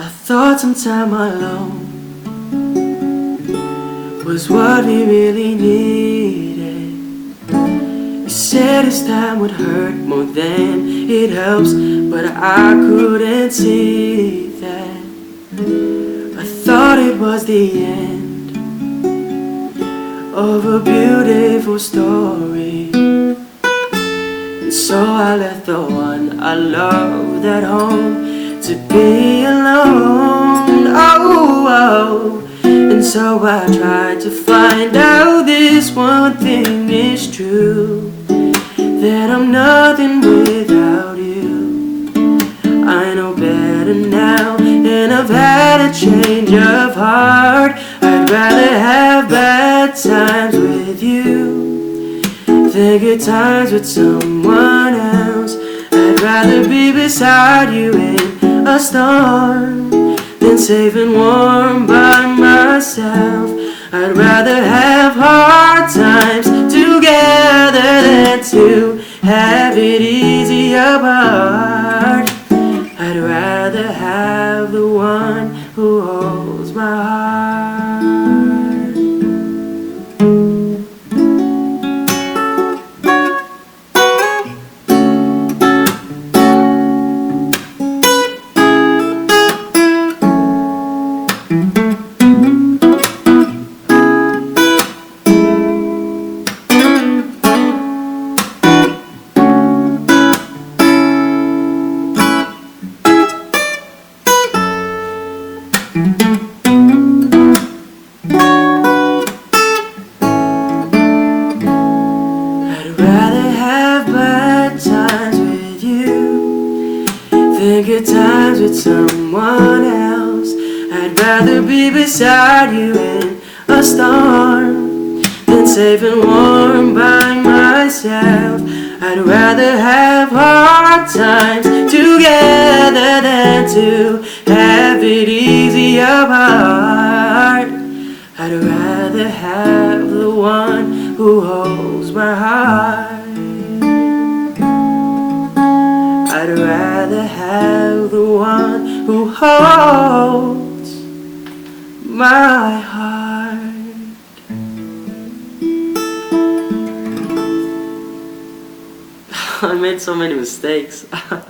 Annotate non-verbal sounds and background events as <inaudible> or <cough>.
I thought some time alone was what we really needed. You said this time would hurt more than it helps, but I couldn't see that. I thought it was the end of a beautiful story. And so I left the one I loved at home to be alone. Oh, oh, oh. And so I tried to find out this one thing is true that I'm nothing without you. I know better now, and I've had a change of heart. I'd rather have bad times with you than good times with someone else. I'd rather be beside you in a storm than safe and warm by myself. I'd rather have hard times together than to have it easy apart. Rather have bad times with you than good times with someone else. I'd rather be beside you in a storm than safe and warm by myself. I'd rather have hard times together than to have it easy apart. I'd rather have the one who holds my heart. I'd rather have the one who holds my heart. <laughs> I made so many mistakes. <laughs>